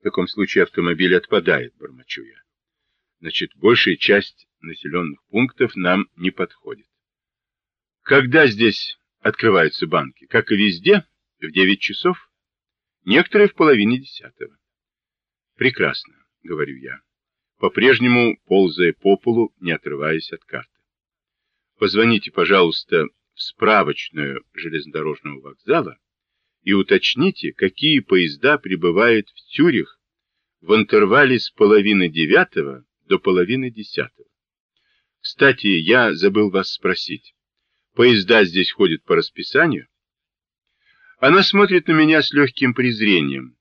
В таком случае автомобиль отпадает, бормочу я. Значит, большая часть населенных пунктов нам не подходит. Когда здесь открываются банки? Как и везде, в 9 часов? Некоторые в половине десятого. Прекрасно, говорю я, по-прежнему ползая по полу, не отрываясь от карты. Позвоните, пожалуйста, в справочную железнодорожного вокзала и уточните, какие поезда прибывают в Цюрих в интервале с половины девятого до половины десятого. Кстати, я забыл вас спросить. Поезда здесь ходят по расписанию? Она смотрит на меня с легким презрением.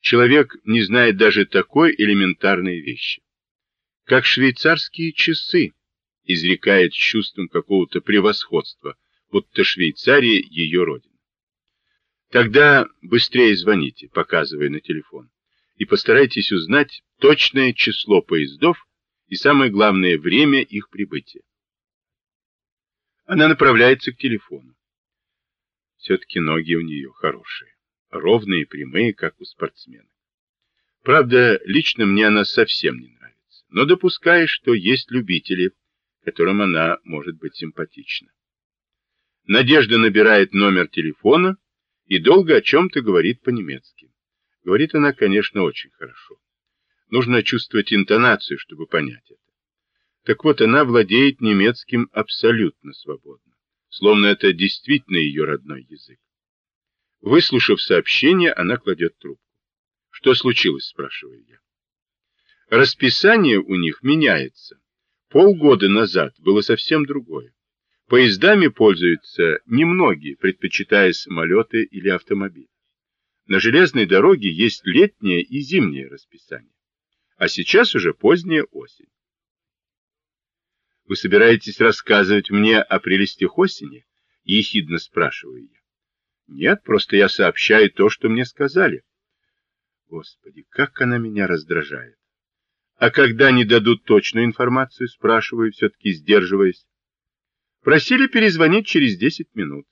Человек не знает даже такой элементарной вещи. Как швейцарские часы, изрекает с чувством какого-то превосходства, будто Швейцария ее родина. Тогда быстрее звоните, показывая на телефон, и постарайтесь узнать точное число поездов и самое главное время их прибытия. Она направляется к телефону. Все-таки ноги у нее хорошие, ровные и прямые, как у спортсмена. Правда, лично мне она совсем не нравится, но допускаю, что есть любители, которым она может быть симпатична. Надежда набирает номер телефона и долго о чем-то говорит по-немецки. Говорит она, конечно, очень хорошо. Нужно чувствовать интонацию, чтобы понять это. Так вот, она владеет немецким абсолютно свободно, словно это действительно ее родной язык. Выслушав сообщение, она кладет трубку. «Что случилось?» – спрашиваю я. Расписание у них меняется. Полгода назад было совсем другое. Поездами пользуются немногие, предпочитая самолеты или автомобили. На железной дороге есть летнее и зимнее расписание. А сейчас уже поздняя осень. Вы собираетесь рассказывать мне о прелестях осени? Ехидно спрашиваю я. Нет, просто я сообщаю то, что мне сказали. Господи, как она меня раздражает. А когда не дадут точную информацию, спрашиваю, все-таки сдерживаясь. Просили перезвонить через 10 минут.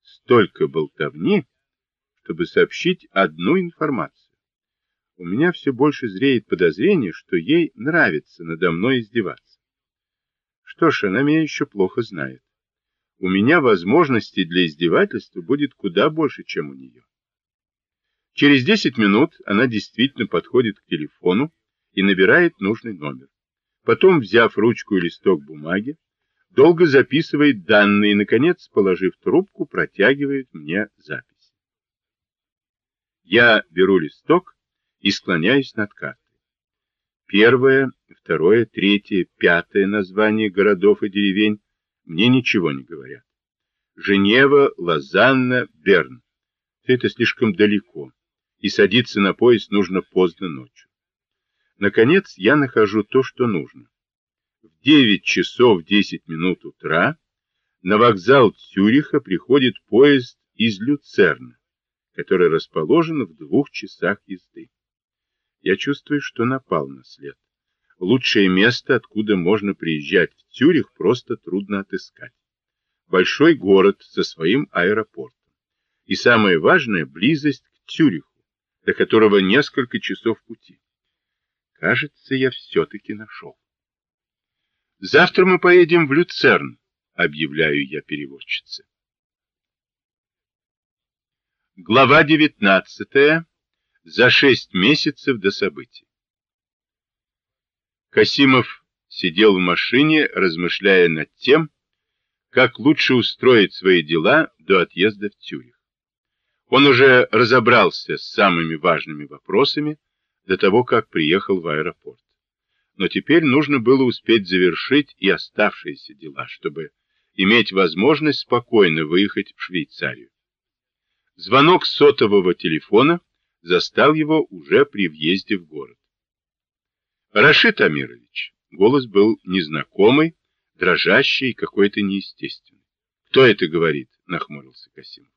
Столько болтовни, чтобы сообщить одну информацию. У меня все больше зреет подозрение, что ей нравится надо мной издеваться. Что ж, она меня еще плохо знает. У меня возможностей для издевательства будет куда больше, чем у нее. Через 10 минут она действительно подходит к телефону и набирает нужный номер. Потом, взяв ручку и листок бумаги, долго записывает данные и, наконец, положив трубку, протягивает мне запись. Я беру листок и склоняюсь над картой. Первое, второе, третье, пятое название городов и деревень мне ничего не говорят. Женева, Лозанна, Берн. Все это слишком далеко, и садиться на поезд нужно поздно ночью. Наконец, я нахожу то, что нужно. В 9 часов 10 минут утра на вокзал Цюриха приходит поезд из Люцерна, который расположен в двух часах езды. Я чувствую, что напал на след. Лучшее место, откуда можно приезжать в Цюрих, просто трудно отыскать. Большой город со своим аэропортом. И самое важное – близость к Цюриху, до которого несколько часов пути. Кажется, я все-таки нашел. Завтра мы поедем в Люцерн, объявляю я переводчице. Глава 19. За шесть месяцев до событий. Касимов сидел в машине, размышляя над тем, как лучше устроить свои дела до отъезда в Тюрих. Он уже разобрался с самыми важными вопросами до того, как приехал в аэропорт но теперь нужно было успеть завершить и оставшиеся дела, чтобы иметь возможность спокойно выехать в Швейцарию. Звонок сотового телефона застал его уже при въезде в город. «Рашид Амирович», голос был незнакомый, дрожащий и какой-то неестественный. «Кто это говорит?» — нахмурился Касимов.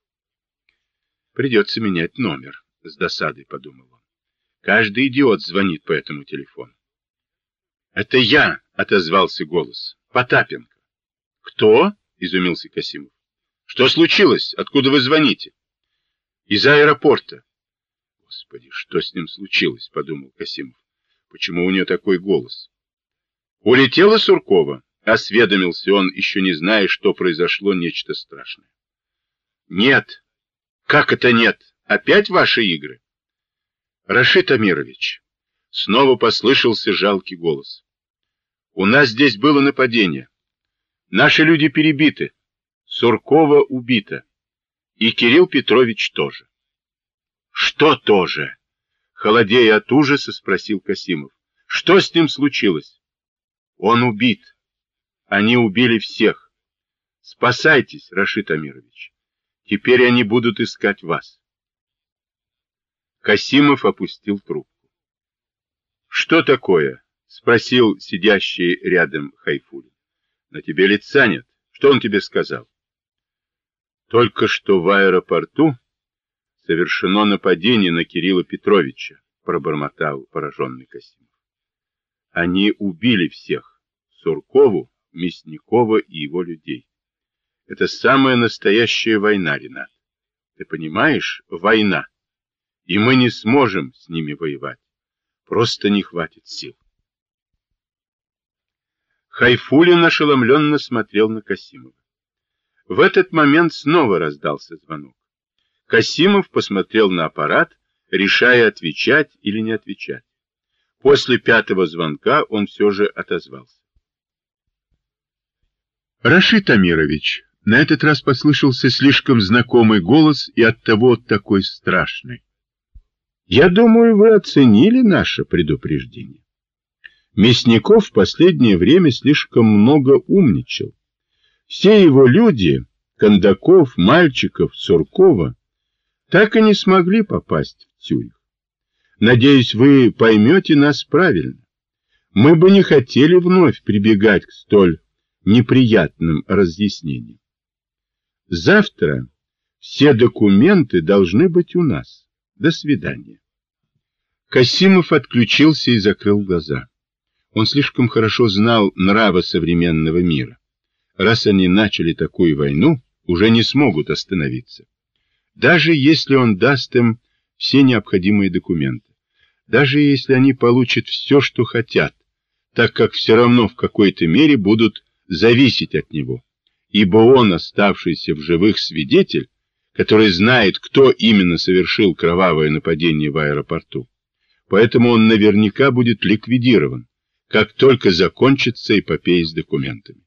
«Придется менять номер», — с досадой подумал он. «Каждый идиот звонит по этому телефону. «Это я!» — отозвался голос. «Потапенко». «Кто?» — изумился Касимов. «Что случилось? Откуда вы звоните?» «Из аэропорта». Господи, что с ним случилось, подумал Касимов. Почему у нее такой голос? Улетела Суркова, осведомился он, еще не зная, что произошло нечто страшное. Нет. Как это нет? Опять ваши игры? Рашид Амирович. Снова послышался жалкий голос. У нас здесь было нападение. Наши люди перебиты. Суркова убита. И Кирилл Петрович тоже. Что тоже? Холодея от ужаса, спросил Касимов. Что с ним случилось? Он убит. Они убили всех. Спасайтесь, Рашид Амирович. Теперь они будут искать вас. Касимов опустил трубку. Что такое? Спросил сидящий рядом Хайфулин. На тебе лица нет. Что он тебе сказал? Только что в аэропорту совершено нападение на Кирилла Петровича, пробормотал пораженный Касимов. Они убили всех, Суркову, Мясникова и его людей. Это самая настоящая война, Ренат. Ты понимаешь, война. И мы не сможем с ними воевать. Просто не хватит сил. Хайфулин ошеломленно смотрел на Касимова. В этот момент снова раздался звонок. Касимов посмотрел на аппарат, решая, отвечать или не отвечать. После пятого звонка он все же отозвался. «Рашид Амирович», на этот раз послышался слишком знакомый голос и оттого такой страшный. «Я думаю, вы оценили наше предупреждение. Мясников в последнее время слишком много умничал. Все его люди, Кондаков, Мальчиков, Суркова, так и не смогли попасть в Цюрих. Надеюсь, вы поймете нас правильно. Мы бы не хотели вновь прибегать к столь неприятным разъяснениям. Завтра все документы должны быть у нас. До свидания. Касимов отключился и закрыл глаза. Он слишком хорошо знал нравы современного мира. Раз они начали такую войну, уже не смогут остановиться. Даже если он даст им все необходимые документы, даже если они получат все, что хотят, так как все равно в какой-то мере будут зависеть от него, ибо он, оставшийся в живых свидетель, который знает, кто именно совершил кровавое нападение в аэропорту, поэтому он наверняка будет ликвидирован, как только закончится эпопея с документами.